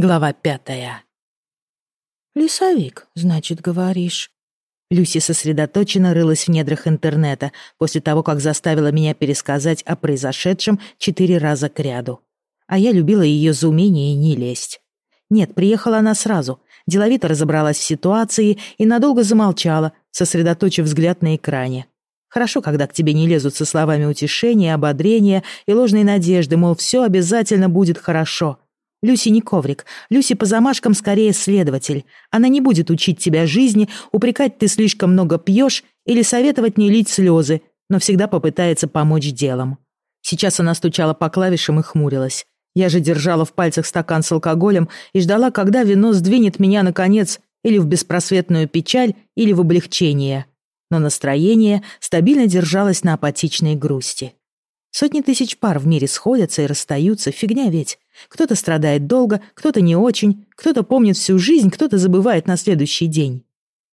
Глава пятая. «Лесовик, значит, говоришь?» Люси сосредоточенно рылась в недрах интернета после того, как заставила меня пересказать о произошедшем четыре раза кряду. А я любила ее за умение не лезть. Нет, приехала она сразу, деловито разобралась в ситуации и надолго замолчала, сосредоточив взгляд на экране. Хорошо, когда к тебе не лезут со словами утешения, ободрения и ложной надежды, мол, все обязательно будет хорошо — Люси не коврик. Люси по замашкам скорее следователь. Она не будет учить тебя жизни, упрекать ты слишком много пьешь или советовать не лить слезы, но всегда попытается помочь делом. Сейчас она стучала по клавишам и хмурилась. Я же держала в пальцах стакан с алкоголем и ждала, когда вино сдвинет меня, наконец, или в беспросветную печаль, или в облегчение. Но настроение стабильно держалось на апатичной грусти. Сотни тысяч пар в мире сходятся и расстаются, фигня ведь. Кто-то страдает долго, кто-то не очень, кто-то помнит всю жизнь, кто-то забывает на следующий день.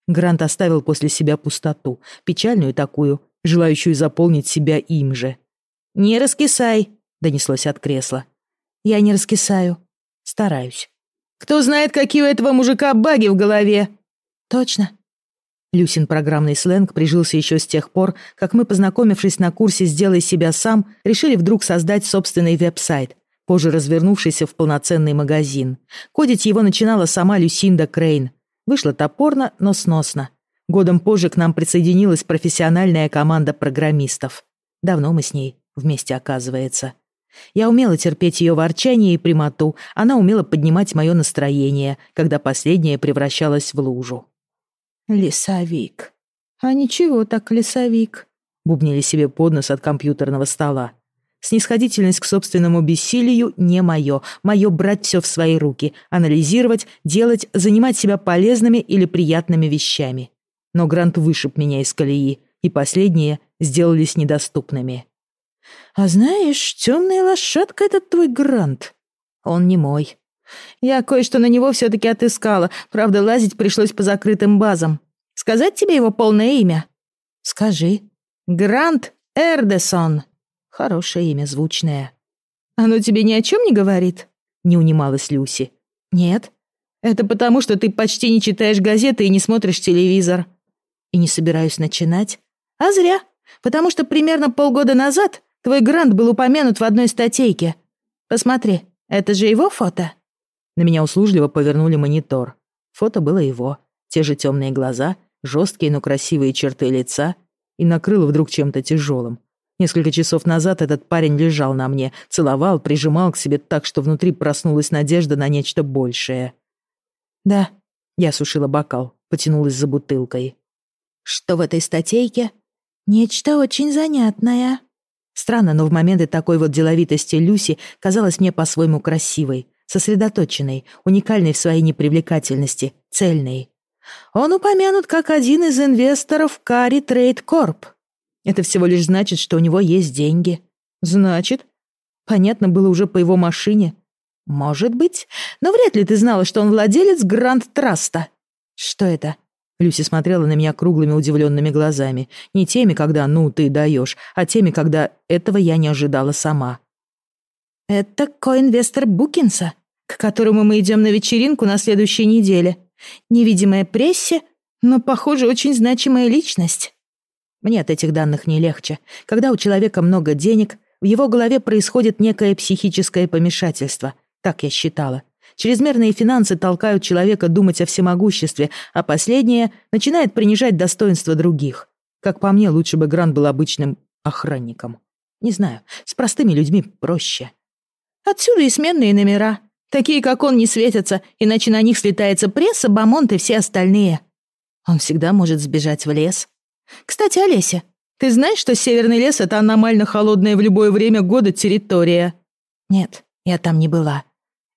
Грант оставил после себя пустоту, печальную такую, желающую заполнить себя им же. «Не раскисай», — донеслось от кресла. «Я не раскисаю. Стараюсь». «Кто знает, какие у этого мужика баги в голове?» «Точно». Люсин программный сленг прижился еще с тех пор, как мы, познакомившись на курсе «Сделай себя сам», решили вдруг создать собственный веб-сайт, позже развернувшийся в полноценный магазин. Кодить его начинала сама Люсинда Крейн. Вышло топорно, но сносно. Годом позже к нам присоединилась профессиональная команда программистов. Давно мы с ней вместе, оказывается. Я умела терпеть ее ворчание и прямоту, она умела поднимать мое настроение, когда последнее превращалось в лужу. «Лесовик. А ничего так лесовик», — бубнили себе под нос от компьютерного стола. Снисходительность к собственному бессилию не мое. Мое брать все в свои руки, анализировать, делать, занимать себя полезными или приятными вещами. Но Грант вышиб меня из колеи, и последние сделались недоступными. «А знаешь, темная лошадка — этот твой Грант. Он не мой. Я кое-что на него все-таки отыскала, правда, лазить пришлось по закрытым базам. Сказать тебе его полное имя?» «Скажи». «Грант Эрдесон». Хорошее имя, звучное. Оно тебе ни о чем не говорит? Не унималась Люси. Нет. Это потому, что ты почти не читаешь газеты и не смотришь телевизор. И не собираюсь начинать. А зря. Потому что примерно полгода назад твой грант был упомянут в одной статейке. Посмотри, это же его фото. На меня услужливо повернули монитор. Фото было его. Те же темные глаза, жесткие, но красивые черты лица. И накрыло вдруг чем-то тяжелым. Несколько часов назад этот парень лежал на мне, целовал, прижимал к себе так, что внутри проснулась надежда на нечто большее. «Да», — я сушила бокал, потянулась за бутылкой. «Что в этой статейке?» «Нечто очень занятное». Странно, но в моменты такой вот деловитости Люси казалась мне по-своему красивой, сосредоточенной, уникальной в своей непривлекательности, цельной. Он упомянут как один из инвесторов Кари Трейд Корп. Это всего лишь значит, что у него есть деньги. Значит? Понятно было уже по его машине. Может быть. Но вряд ли ты знала, что он владелец Гранд Траста. Что это? Люси смотрела на меня круглыми удивленными глазами. Не теми, когда «ну, ты даешь», а теми, когда этого я не ожидала сама. «Это коинвестор Букинса, к которому мы идем на вечеринку на следующей неделе. Невидимая прессе, но, похоже, очень значимая личность. Мне от этих данных не легче. Когда у человека много денег, в его голове происходит некое психическое помешательство. Так я считала. Чрезмерные финансы толкают человека думать о всемогуществе, а последнее начинает принижать достоинство других. Как по мне, лучше бы Грант был обычным охранником. Не знаю, с простыми людьми проще. Отсюда и сменные номера. Такие, как он, не светятся, иначе на них слетается пресса, Бамонт и все остальные. Он всегда может сбежать в лес, кстати, Олеся, ты знаешь, что Северный лес — это аномально холодная в любое время года территория? Нет, я там не была.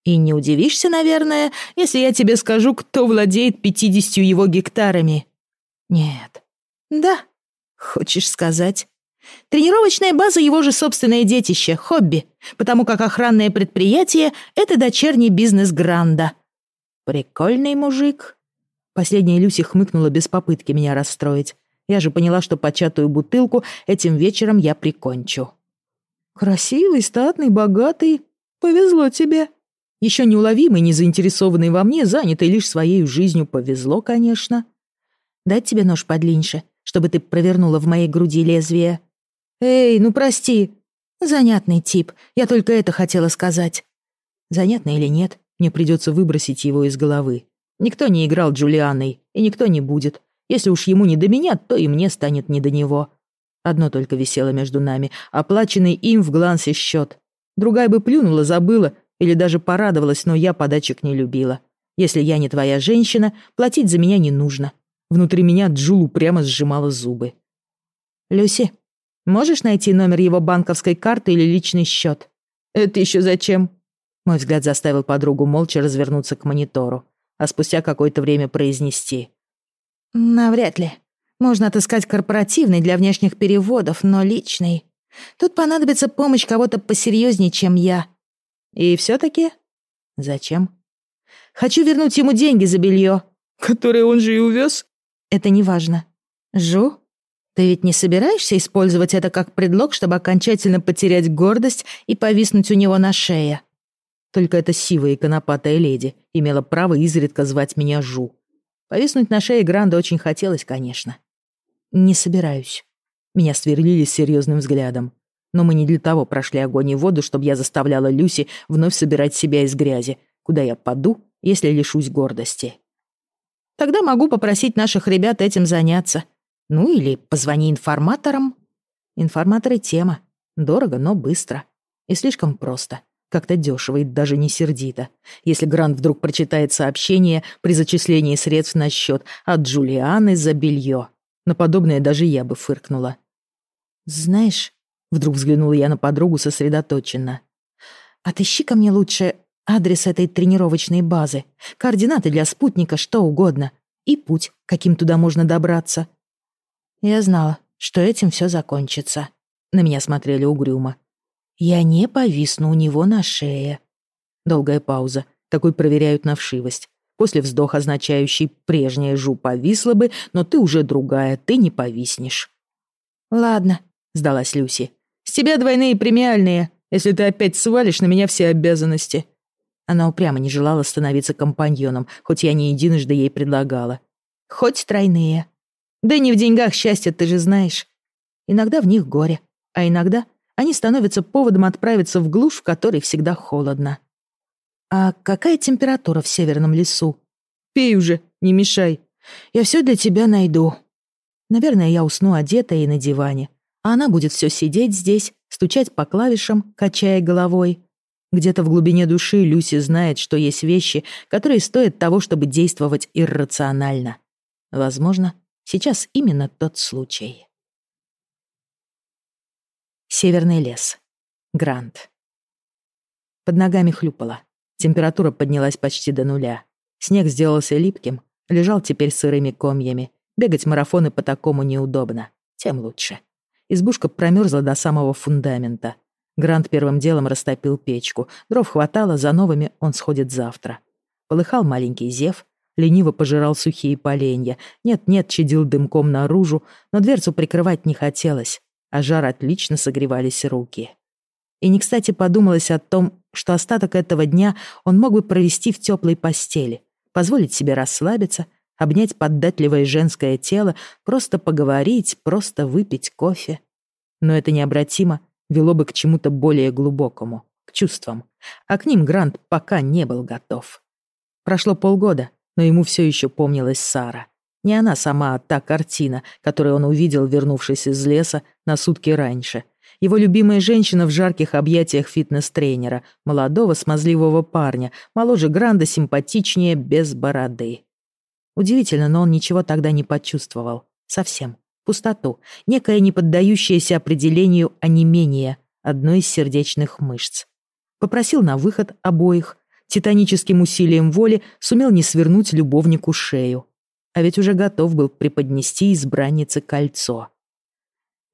И не удивишься, наверное, если я тебе скажу, кто владеет пятидесятью его гектарами. Нет. Да. Хочешь сказать? Тренировочная база — его же собственное детище, хобби, потому как охранное предприятие — это дочерний бизнес Гранда. Прикольный мужик. Последняя Люси хмыкнула без попытки меня расстроить. Я же поняла, что початую бутылку этим вечером я прикончу. «Красивый, статный, богатый. Повезло тебе». Еще неуловимый, не заинтересованный во мне, занятый лишь своей жизнью, повезло, конечно. Дать тебе нож подлиннее, чтобы ты провернула в моей груди лезвие. Эй, ну прости. Занятный тип, я только это хотела сказать. Занятно или нет, мне придется выбросить его из головы. Никто не играл Джулианой, и никто не будет. Если уж ему не до меня, то и мне станет не до него. Одно только висело между нами, оплаченный им в глансе счет. Другая бы плюнула, забыла или даже порадовалась, но я подачек не любила. Если я не твоя женщина, платить за меня не нужно. Внутри меня Джулу прямо сжимала зубы. «Люси, можешь найти номер его банковской карты или личный счет?» «Это еще зачем?» Мой взгляд заставил подругу молча развернуться к монитору, а спустя какое-то время произнести. «Навряд ли. Можно отыскать корпоративный для внешних переводов, но личный. Тут понадобится помощь кого-то посерьезнее, чем я. И все-таки? Зачем? Хочу вернуть ему деньги за белье. Которые он же и увез? Это не важно. Жу, ты ведь не собираешься использовать это как предлог, чтобы окончательно потерять гордость и повиснуть у него на шее? Только эта сивая и конопатая леди имела право изредка звать меня Жу. Повиснуть на шее Гранда очень хотелось, конечно. Не собираюсь. Меня сверлили серьезным взглядом. Но мы не для того прошли огонь и воду, чтобы я заставляла Люси вновь собирать себя из грязи, куда я паду, если лишусь гордости. Тогда могу попросить наших ребят этим заняться. Ну или позвони информаторам. Информаторы — тема. Дорого, но быстро. И слишком просто. Как-то дешево и даже не сердито. Если Грант вдруг прочитает сообщение при зачислении средств на счет от Джулианы за белье. На подобное даже я бы фыркнула. «Знаешь, Вдруг взглянула я на подругу сосредоточенно. «Отыщи ко мне лучше адрес этой тренировочной базы, координаты для спутника, что угодно, и путь, каким туда можно добраться». Я знала, что этим все закончится. На меня смотрели угрюмо. Я не повисну у него на шее. Долгая пауза. Такой проверяют на вшивость. После вздоха, означающий «прежняя жу повисла бы, но ты уже другая, ты не повиснешь». «Ладно», — сдалась Люси. С тебя двойные премиальные, если ты опять свалишь на меня все обязанности». Она упрямо не желала становиться компаньоном, хоть я не единожды ей предлагала. «Хоть тройные. Да не в деньгах счастье, ты же знаешь. Иногда в них горе, а иногда они становятся поводом отправиться в глушь, в которой всегда холодно. А какая температура в северном лесу? Пей уже, не мешай. Я все для тебя найду. Наверное, я усну одетая и на диване, а она будет все сидеть здесь, стучать по клавишам, качая головой. Где-то в глубине души Люси знает, что есть вещи, которые стоят того, чтобы действовать иррационально. Возможно, сейчас именно тот случай. Северный лес. Грант. Под ногами хлюпало. Температура поднялась почти до нуля. Снег сделался липким, лежал теперь сырыми комьями. Бегать марафоны по такому неудобно. Тем лучше. Избушка промерзла до самого фундамента. Грант первым делом растопил печку. Дров хватало, за новыми он сходит завтра. Полыхал маленький зев, лениво пожирал сухие поленья. Нет-нет, чадил дымком наружу, но дверцу прикрывать не хотелось, а жар отлично согревались руки. И не кстати подумалось о том, что остаток этого дня он мог бы провести в теплой постели, позволить себе расслабиться — обнять поддатливое женское тело, просто поговорить, просто выпить кофе. Но это необратимо вело бы к чему-то более глубокому, к чувствам. А к ним Грант пока не был готов. Прошло полгода, но ему все еще помнилась Сара. Не она сама, а та картина, которую он увидел, вернувшись из леса на сутки раньше. Его любимая женщина в жарких объятиях фитнес-тренера, молодого смазливого парня, моложе Гранда, симпатичнее, без бороды. Удивительно, но он ничего тогда не почувствовал. Совсем. Пустоту. Некое неподдающееся определению онемение одной из сердечных мышц. Попросил на выход обоих. Титаническим усилием воли сумел не свернуть любовнику шею. А ведь уже готов был преподнести избраннице кольцо.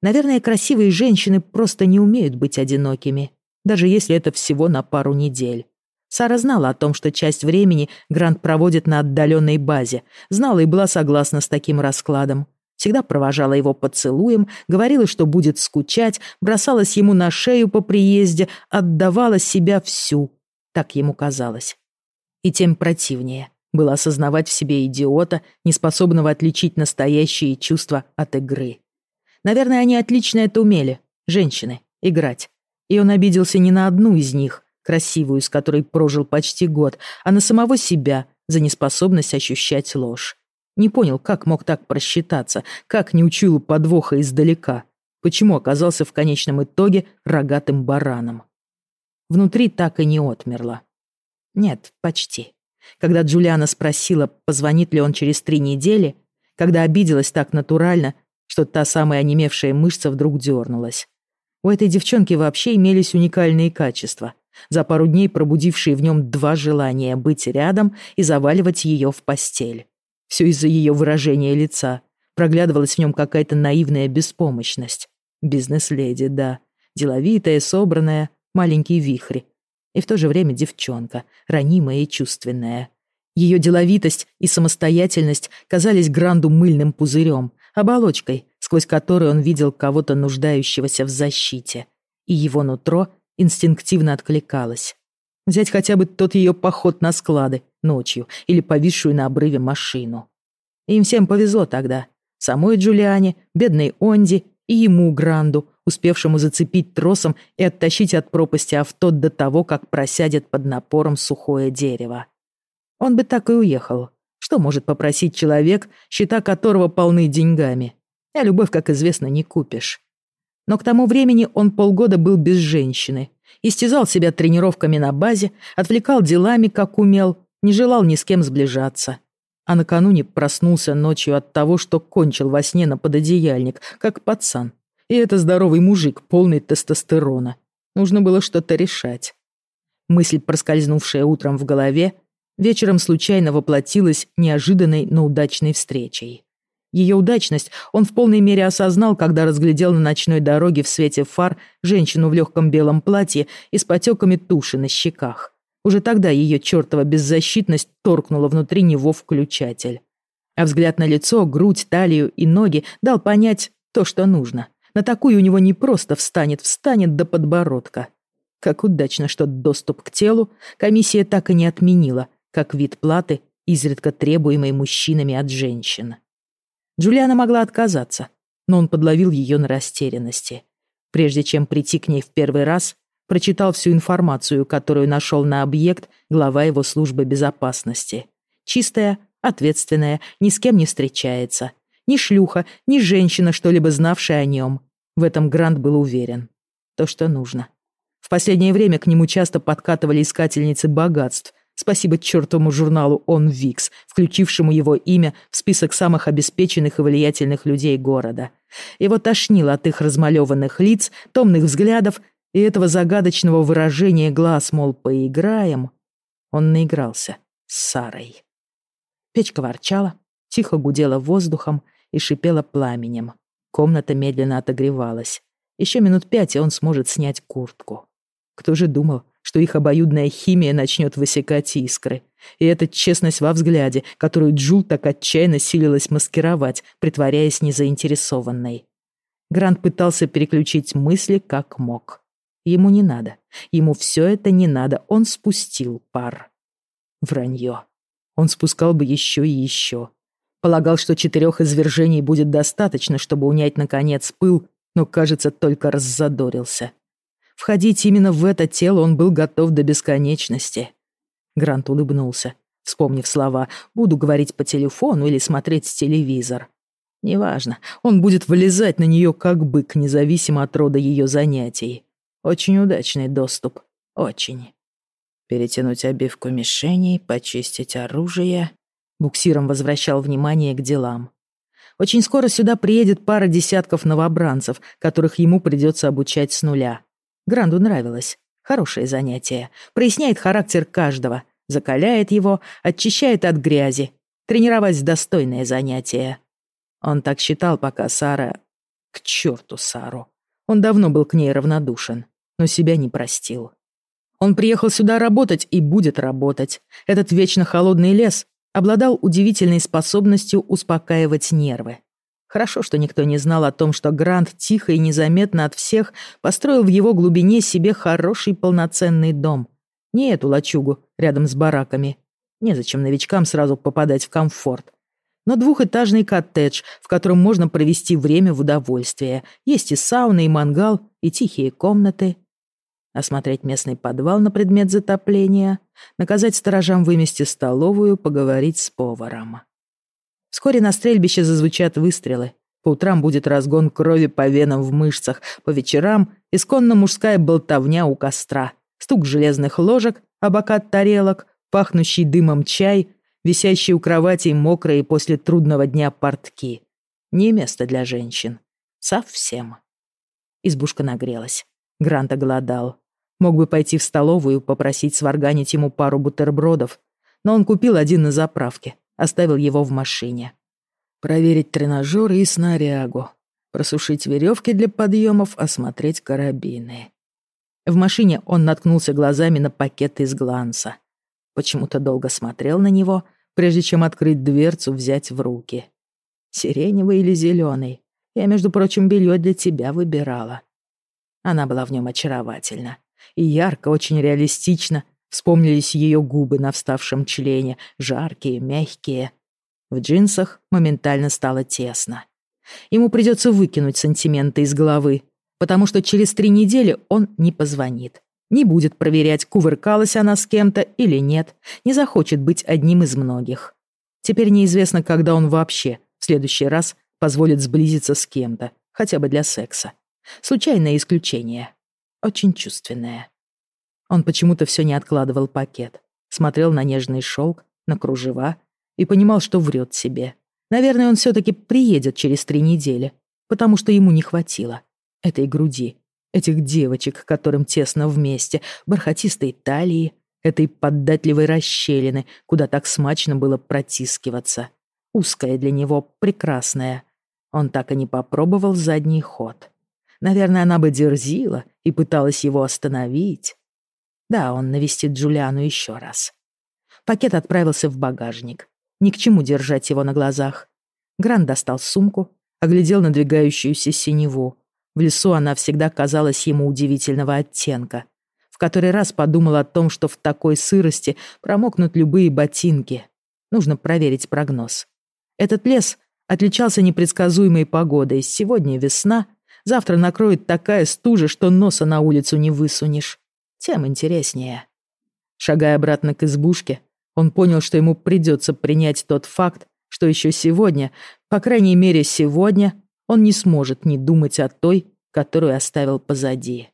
Наверное, красивые женщины просто не умеют быть одинокими, даже если это всего на пару недель. Сара знала о том, что часть времени Грант проводит на отдаленной базе, знала и была согласна с таким раскладом. Всегда провожала его поцелуем, говорила, что будет скучать, бросалась ему на шею по приезде, отдавала себя всю. так ему казалось. И тем противнее было осознавать в себе идиота, неспособного отличить настоящие чувства от игры. Наверное, они отлично это умели, женщины, играть. И он обиделся не на одну из них, красивую, с которой прожил почти год, а на самого себя за неспособность ощущать ложь. Не понял, как мог так просчитаться, как не учуял подвоха издалека, почему оказался в конечном итоге рогатым бараном. Внутри так и не отмерло. Нет, почти. Когда Джулиана спросила, позвонит ли он через три недели, когда обиделась так натурально, что та самая онемевшая мышца вдруг дернулась. У этой девчонки вообще имелись уникальные качества, за пару дней пробудившие в нем два желания быть рядом и заваливать ее в постель. Все из-за ее выражения лица. Проглядывалась в нем какая-то наивная беспомощность. Бизнес-леди, да. Деловитая, собранная, маленький вихрь. И в то же время девчонка, ранимая и чувственная. Ее деловитость и самостоятельность казались Гранду мыльным пузырем, оболочкой, сквозь которую он видел кого-то нуждающегося в защите. И его нутро инстинктивно откликалось. Взять хотя бы тот ее поход на склады ночью или повисшую на обрыве машину. Им всем повезло тогда. Самой Джулиане, бедной Онди и ему, Гранду, успевшему зацепить тросом и оттащить от пропасти авто до того, как просядет под напором сухое дерево. Он бы так и уехал. Что может попросить человек, счета которого полны деньгами? А любовь, как известно, не купишь. Но к тому времени он полгода был без женщины, истязал себя тренировками на базе, отвлекал делами, как умел, не желал ни с кем сближаться. А накануне проснулся ночью от того, что кончил во сне на пододеяльник, как пацан. И это здоровый мужик, полный тестостерона. Нужно было что-то решать. Мысль, проскользнувшая утром в голове, вечером случайно воплотилась неожиданной, но удачной встречей. Ее удачность он в полной мере осознал, когда разглядел на ночной дороге в свете фар женщину в легком белом платье и с потеками туши на щеках. Уже тогда ее чертова беззащитность торкнула внутри него включатель. А взгляд на лицо, грудь, талию и ноги дал понять то, что нужно. На такую у него не просто встанет, встанет до подбородка. Как удачно, что доступ к телу комиссия так и не отменила, как вид платы, изредка требуемой мужчинами от женщин. Джулиана могла отказаться, но он подловил ее на растерянности. Прежде чем прийти к ней в первый раз, прочитал всю информацию, которую нашел на объект глава его службы безопасности. Чистая, ответственная, ни с кем не встречается. Ни шлюха, ни женщина, что-либо знавшая о нем. В этом Грант был уверен. То, что нужно. В последнее время к нему часто подкатывали искательницы богатств. Спасибо чертовому журналу «Он Викс», включившему его имя в список самых обеспеченных и влиятельных людей города. Его тошнило от их размалеванных лиц, томных взглядов и этого загадочного выражения глаз, мол, поиграем. Он наигрался с Сарой. Печка ворчала, тихо гудела воздухом и шипела пламенем. Комната медленно отогревалась. Еще минут пять, и он сможет снять куртку. Кто же думал, что их обоюдная химия начнет высекать искры? И эта честность во взгляде, которую Джул так отчаянно силилась маскировать, притворяясь незаинтересованной. Грант пытался переключить мысли как мог. Ему не надо. Ему все это не надо. Он спустил пар. Вранье. Он спускал бы еще и еще. Полагал, что четырех извержений будет достаточно, чтобы унять, наконец, пыл, но, кажется, только раззадорился. Входить именно в это тело он был готов до бесконечности. Грант улыбнулся, вспомнив слова «буду говорить по телефону или смотреть телевизор». Неважно, он будет вылезать на нее как бык, независимо от рода ее занятий. Очень удачный доступ. Очень. Перетянуть обивку мишеней, почистить оружие, Буксиром возвращал внимание к делам. Очень скоро сюда приедет пара десятков новобранцев, которых ему придется обучать с нуля. Гранду нравилось. Хорошее занятие. Проясняет характер каждого, закаляет его, очищает от грязи. Тренировать достойное занятие. Он так считал, пока Сара... К черту Сару. Он давно был к ней равнодушен, но себя не простил. Он приехал сюда работать и будет работать. Этот вечно холодный лес обладал удивительной способностью успокаивать нервы. Хорошо, что никто не знал о том, что Грант тихо и незаметно от всех построил в его глубине себе хороший полноценный дом. Не эту лачугу рядом с бараками. Незачем новичкам сразу попадать в комфорт. Но двухэтажный коттедж, в котором можно провести время в удовольствие. Есть и сауна, и мангал, и тихие комнаты. Осмотреть местный подвал на предмет затопления, наказать сторожам вымести столовую, поговорить с поваром. Вскоре на стрельбище зазвучат выстрелы. По утрам будет разгон крови по венам в мышцах, по вечерам — исконно мужская болтовня у костра — стук железных ложек, обокат тарелок, пахнущий дымом чай, висящий у кровати мокрые после трудного дня портки. Не место для женщин. Совсем. Избушка нагрелась. Грант оголодал. Мог бы пойти в столовую, попросить сварганить ему пару бутербродов, но он купил один на заправке, оставил его в машине. Проверить тренажеры и снарягу, просушить веревки для подъемов, осмотреть карабины. В машине он наткнулся глазами на пакет из гланса. Почему-то долго смотрел на него, прежде чем открыть дверцу, взять в руки. Сиреневый или зеленый? Я, между прочим, белье для тебя выбирала. Она была в нем очаровательна. И ярко, очень реалистично вспомнились ее губы на вставшем члене, жаркие, мягкие. В джинсах моментально стало тесно. Ему придется выкинуть сантименты из головы, потому что через три недели он не позвонит. Не будет проверять, кувыркалась она с кем-то или нет, не захочет быть одним из многих. Теперь неизвестно, когда он вообще в следующий раз позволит сблизиться с кем-то, хотя бы для секса. Случайное исключение. Очень чувственное. Он почему-то все не откладывал пакет. Смотрел на нежный шелк, на кружева и понимал, что врет себе. Наверное, он все-таки приедет через три недели, потому что ему не хватило этой груди, этих девочек, которым тесно вместе, бархатистой талии, этой поддатливой расщелины, куда так смачно было протискиваться. Узкая для него, прекрасная. Он так и не попробовал задний ход. Наверное, она бы дерзила и пыталась его остановить. Да, он навестит Джулиану еще раз. Пакет отправился в багажник. Ни к чему держать его на глазах. Гранд достал сумку, оглядел надвигающуюся синеву, в лесу она всегда казалась ему удивительного оттенка. В который раз подумал о том, что в такой сырости промокнут любые ботинки. Нужно проверить прогноз. Этот лес отличался непредсказуемой погодой. Сегодня весна, завтра накроет такая стужа, что носа на улицу не высунешь. Тем интереснее. Шагая обратно к избушке, он понял, что ему придется принять тот факт, что еще сегодня, по крайней мере сегодня, он не сможет не думать о той, которую оставил позади.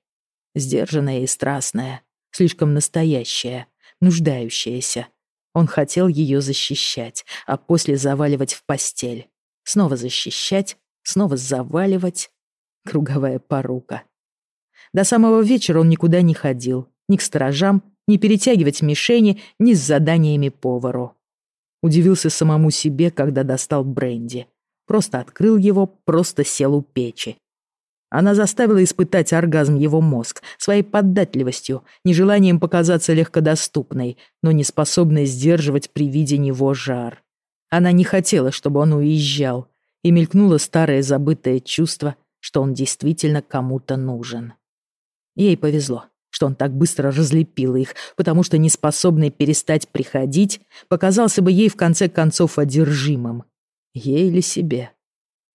Сдержанная и страстная, слишком настоящая, нуждающаяся. Он хотел ее защищать, а после заваливать в постель. Снова защищать, снова заваливать. Круговая порука. До самого вечера он никуда не ходил, ни к сторожам, ни перетягивать мишени, ни с заданиями повару. Удивился самому себе, когда достал бренди просто открыл его, просто сел у печи. Она заставила испытать оргазм его мозг своей податливостью, нежеланием показаться легкодоступной, но не способной сдерживать при виде него жар. Она не хотела, чтобы он уезжал, и мелькнуло старое забытое чувство, что он действительно кому-то нужен. Ей повезло, что он так быстро разлепил их, потому что неспособный перестать приходить показался бы ей в конце концов одержимым. Ей или себе?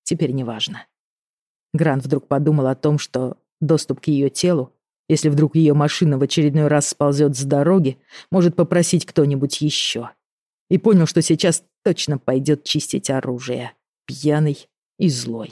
Теперь неважно. Грант вдруг подумал о том, что доступ к ее телу, если вдруг ее машина в очередной раз сползет с дороги, может попросить кто-нибудь еще. И понял, что сейчас точно пойдет чистить оружие. Пьяный и злой.